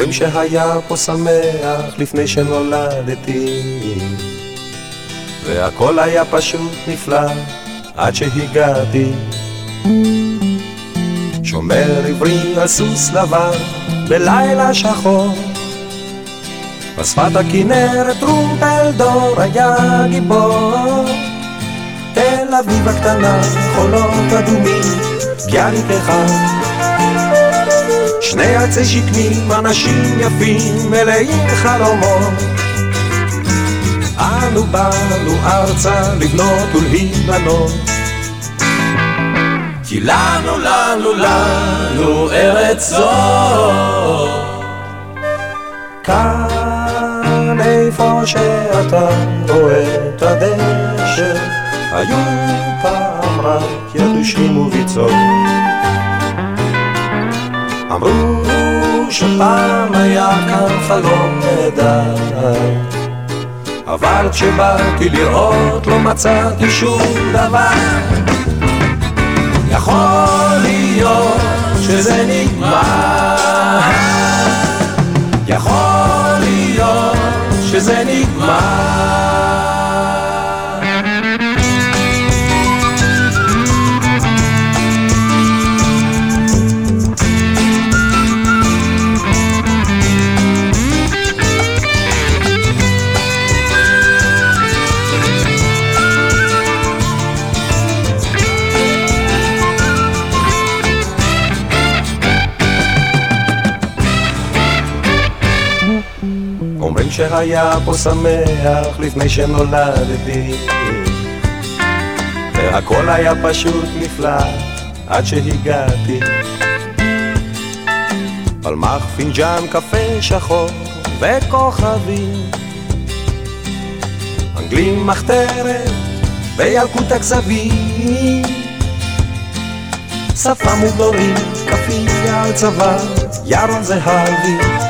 אומרים שהיה פה שמח לפני שנולדתי. והכל היה פשוט נפלא עד שהגעתי. שומר עברי על סוס לבן בלילה שחור. בשפת הכנרת טרומפלדור היה גיבור. תל אביב הקטנה, חולות אדומים, ביאליק אחד שני עצי שקמים, אנשים יפים, מלאים חלומות. אנו באנו ארצה לבנות ולהיבנות. כי לנו, לנו, לנו ארץ זו. כאן איפה שאתה רואה את הדשא, היו פעם רק ידושים וביצות. אמרו שפעם היה כאן חלום נהדר אבל כשבאתי לראות לא מצאתי שום דבר. יכול להיות שזה נגמר אומרים שהיה פה שמח לפני שנולדתי. והכל היה פשוט נפלא עד שהגעתי. פלמח פינג'אן קפה שחור וכוכבים. אנגלים מחתרת וילקוט הכזבים. שפה מוגדורים, כפייה על צבא, ירון זהבי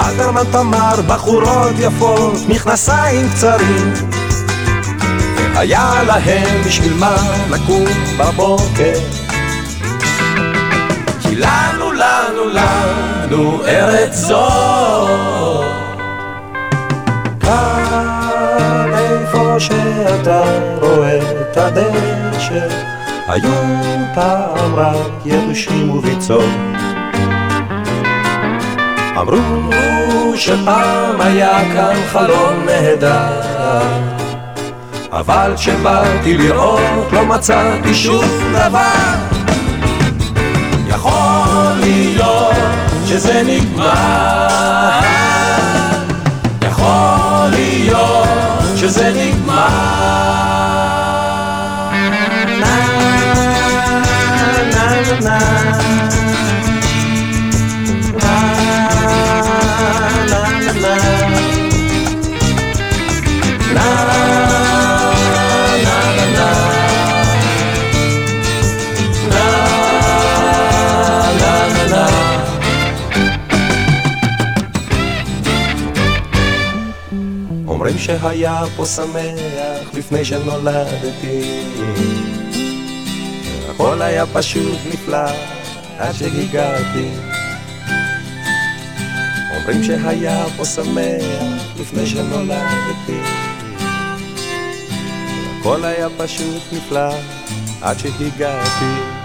אלתרמן תמר, בחורות יפות, מכנסיים קצרים. היה להם בשביל מה לקום בבוקר. כי לנו, לנו, לנו ארץ זו. כאן איפה שאתה רואה את הדשא היו פעם רק ירושים וביצות אמרו שפעם היה כאן חלום נהדר אבל כשבאתי לראות לא מצאתי שום דבר. יכול להיות שזה נגמר. יכול להיות שזה נגמר אומרים שהיה פה שמח לפני שנולדתי. הכל היה פשוט נפלא עד שהגעתי. אומרים שהיה פה שמח לפני שנולדתי. הכל היה פשוט נפלא עד שהגעתי